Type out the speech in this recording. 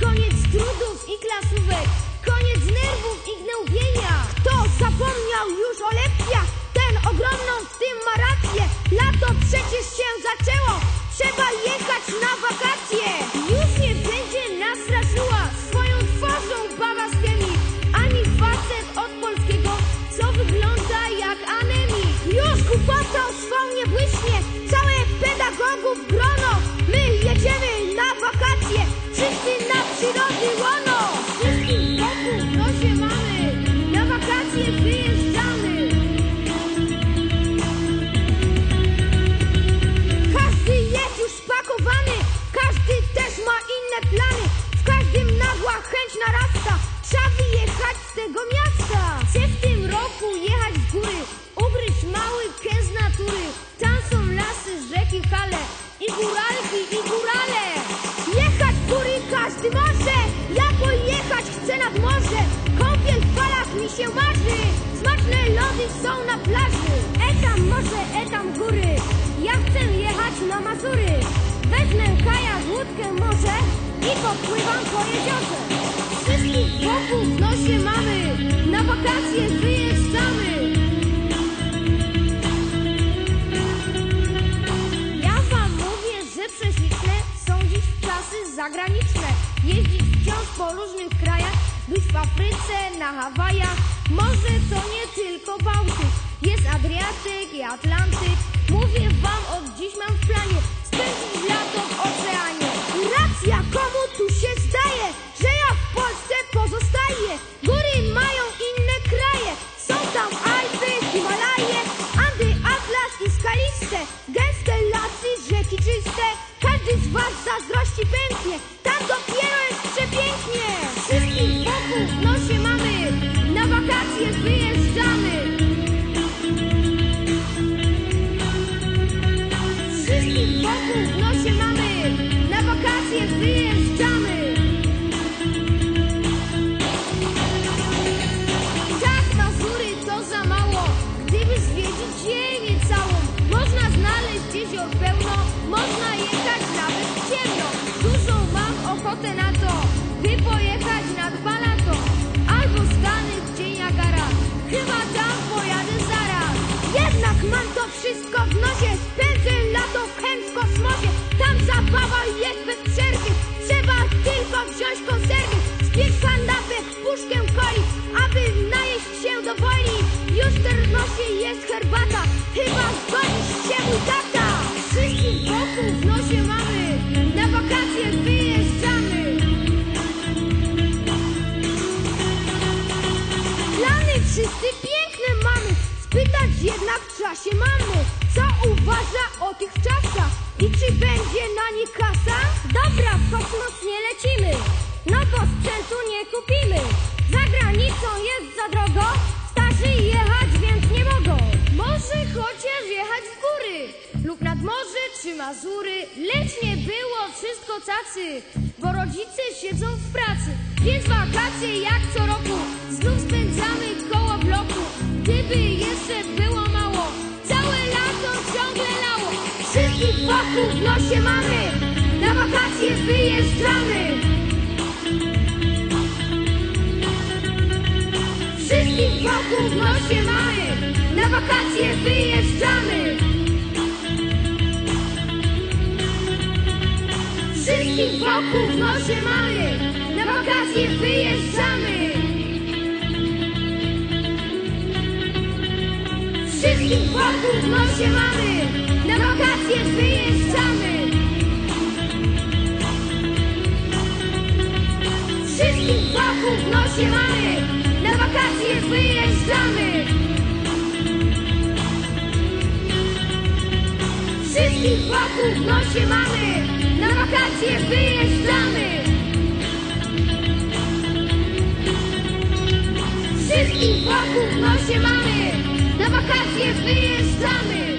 koniec trudów i klasówek, koniec nerwów i gnębienia. Kto zapomniał już o lepkiach, ten ogromną w tym ma rację. Się marzy Smaczne lody są na plaży. Etam morze, etam góry. Ja chcę jechać na Mazury. Wezmę kajak, łódkę może I popływam po jeziorze. Wszystkich wokół w nosie mamy. Na wakacje wyjeżdżamy. Ja wam mówię, że prześliczne są dziś czasy zagraniczne. Jeździć wciąż po różnych krajach, być w Afryce, na Hawajach. Może to nie tylko Bałtyk, jest Adriatyk i Atlantyk. Mówię wam, od dziś mam w W nosie mamy, na wakacje wyjeżdżamy. Tak, Mazury to za mało, gdyby zwiedzić ziemię całą. Można znaleźć jezior pełno, można jechać nawet w ciemno. Dużo mam ochotę na to, by pojechać na dwa lato. Albo Stany, gdzie Niagara, chyba tam pojadę zaraz. Jednak mam to wszystko w termosie jest herbata, chyba zgodzisz się mój tata. Wszystkich wokół w nosie mamy, na wakacje wyjeżdżamy. Plany wszyscy piękne mamy, spytać jednak w czasie mamy, co uważa o tych czasach i czy będzie na nie kasa? Dobra, w kosmos nie lecimy, no bo sprzętu nie kupimy. Za granicą jest za drogo, Mazury, lecz nie było wszystko cacy, bo rodzice siedzą w pracy, więc wakacje jak co roku znów spędzamy koło bloku. Gdyby jeszcze było mało, całe lato ciągle lało. Wszystkich wokół w nosie mamy, na wakacje wyjeżdżamy. Wszystkich wokół w nosie mamy, na wakacje wyjeżdżamy. Wokół w nosie mamy, na wakacje wyjeżdżamy. Wszystkich wokół w nosie mamy, na wakacje wyjeżdżamy. Wszystkich wokół w nosie mamy, na wakacje wyjeżdżamy. Wszystkich wokół w nosie mamy, wakacje wyjeżdżamy. Wszystkich wokół w nosie mamy, na wakacje wyjeżdżamy.